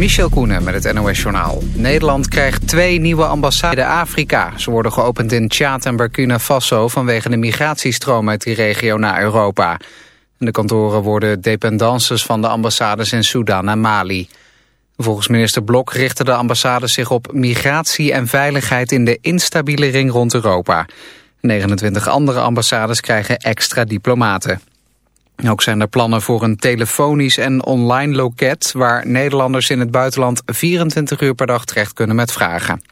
Michel Koenen met het NOS-journaal. Nederland krijgt twee nieuwe ambassades in Afrika. Ze worden geopend in Tjaat en Burkina Faso... vanwege de migratiestroom uit die regio naar Europa. De kantoren worden dependances van de ambassades in Sudan en Mali. Volgens minister Blok richten de ambassades zich op migratie en veiligheid... in de instabiele ring rond Europa. 29 andere ambassades krijgen extra diplomaten. Ook zijn er plannen voor een telefonisch en online loket... waar Nederlanders in het buitenland 24 uur per dag terecht kunnen met vragen.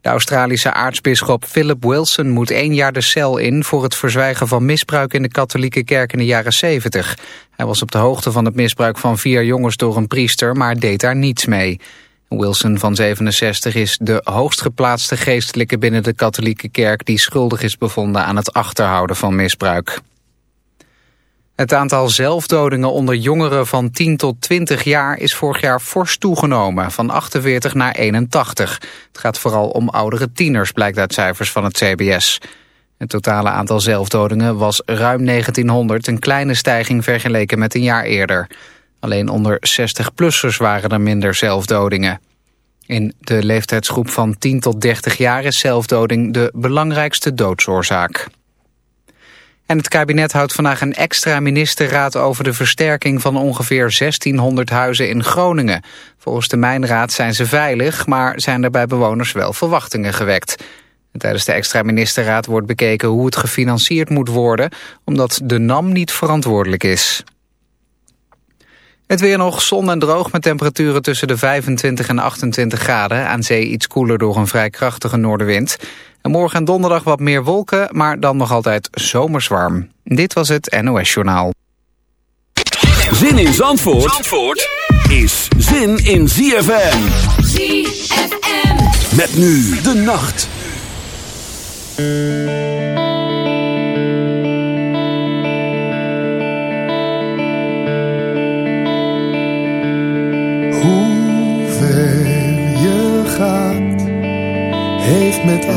De Australische aartsbisschop Philip Wilson moet één jaar de cel in... voor het verzwijgen van misbruik in de katholieke kerk in de jaren 70. Hij was op de hoogte van het misbruik van vier jongens door een priester... maar deed daar niets mee. Wilson van 67 is de hoogstgeplaatste geestelijke binnen de katholieke kerk... die schuldig is bevonden aan het achterhouden van misbruik. Het aantal zelfdodingen onder jongeren van 10 tot 20 jaar is vorig jaar fors toegenomen, van 48 naar 81. Het gaat vooral om oudere tieners, blijkt uit cijfers van het CBS. Het totale aantal zelfdodingen was ruim 1900, een kleine stijging vergeleken met een jaar eerder. Alleen onder 60-plussers waren er minder zelfdodingen. In de leeftijdsgroep van 10 tot 30 jaar is zelfdoding de belangrijkste doodsoorzaak. En het kabinet houdt vandaag een extra ministerraad over de versterking van ongeveer 1600 huizen in Groningen. Volgens de Mijnraad zijn ze veilig, maar zijn er bij bewoners wel verwachtingen gewekt. tijdens de extra ministerraad wordt bekeken hoe het gefinancierd moet worden, omdat de NAM niet verantwoordelijk is. Het weer nog zon en droog met temperaturen tussen de 25 en 28 graden. Aan zee iets koeler door een vrij krachtige noordenwind. En morgen en donderdag wat meer wolken, maar dan nog altijd zomers warm. Dit was het NOS Journaal. Zin in Zandvoort, Zandvoort is zin in ZFM. ZFM. Met nu de nacht.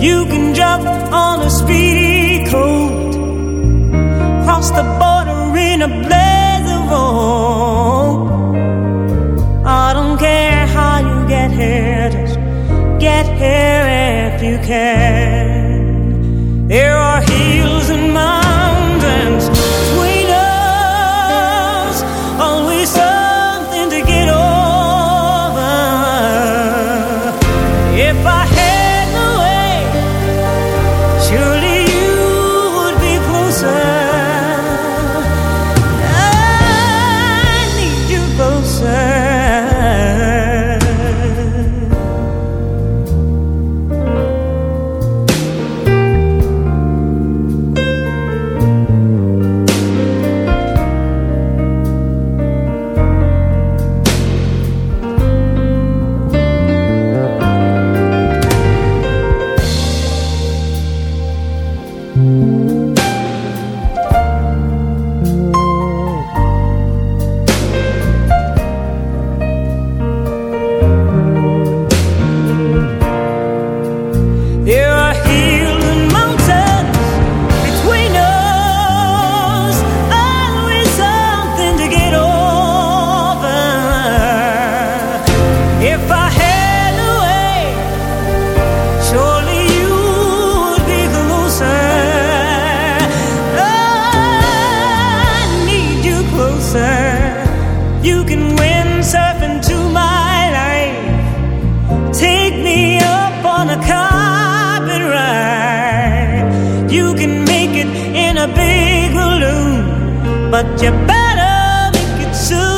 You can jump on a speedy coat, cross the border in a blaze of hope. I don't care how you get here, just get here if you care. should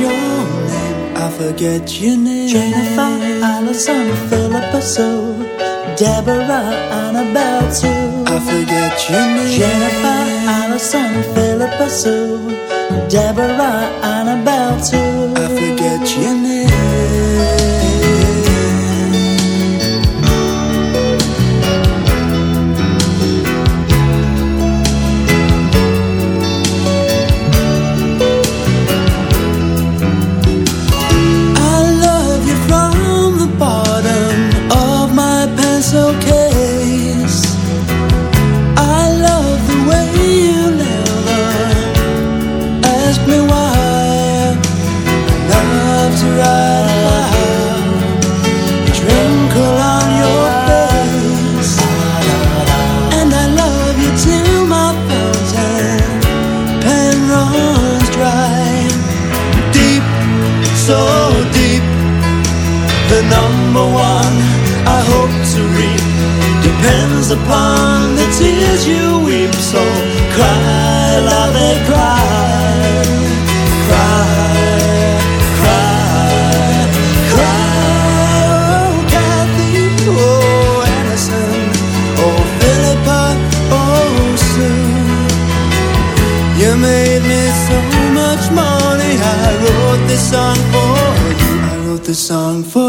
your name. I forget your name. Jennifer, Allison, Philippa Sue, Deborah, Annabelle Sue. I forget your name. Jennifer, Allison, Philippa Sue, Deborah, Annabelle Sue. Upon the tears you weep. So cry, love it, cry, cry, cry, cry. Oh, Kathy, oh, oh, Philippa, oh, Sue. You made me so much money. I wrote this song for you. I wrote this song for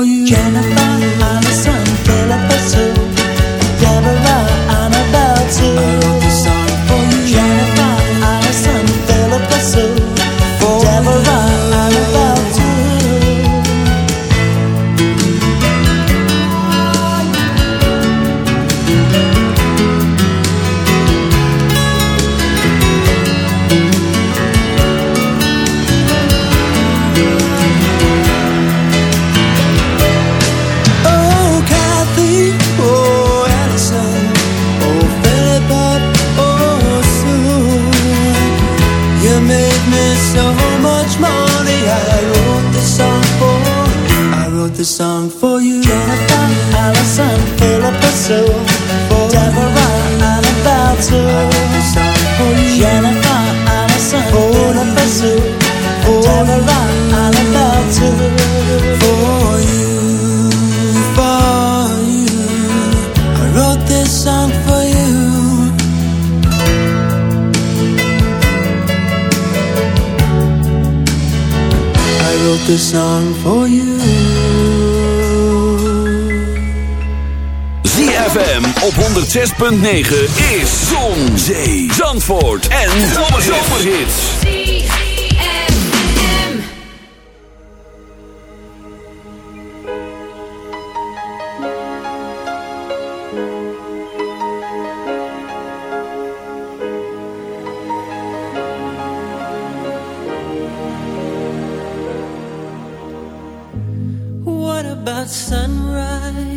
106.9 is Zon, Zee, Zandvoort en Zomerhits. What about sunrise?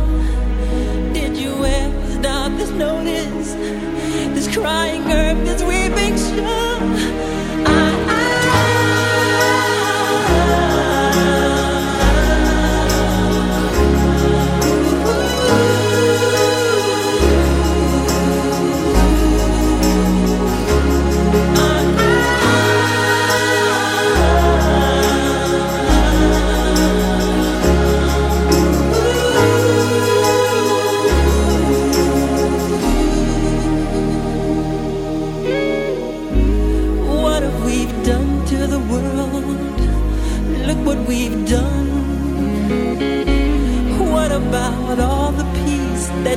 everywhere. There's notice, there's crying earth, there's weeping shore. I,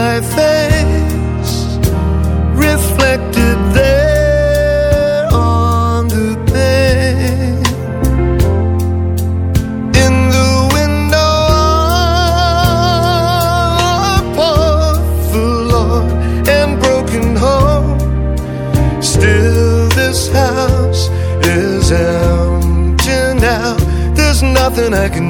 my face reflected there on the pane in the window of forlorn and broken home. Still, this house is empty now. There's nothing I can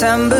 September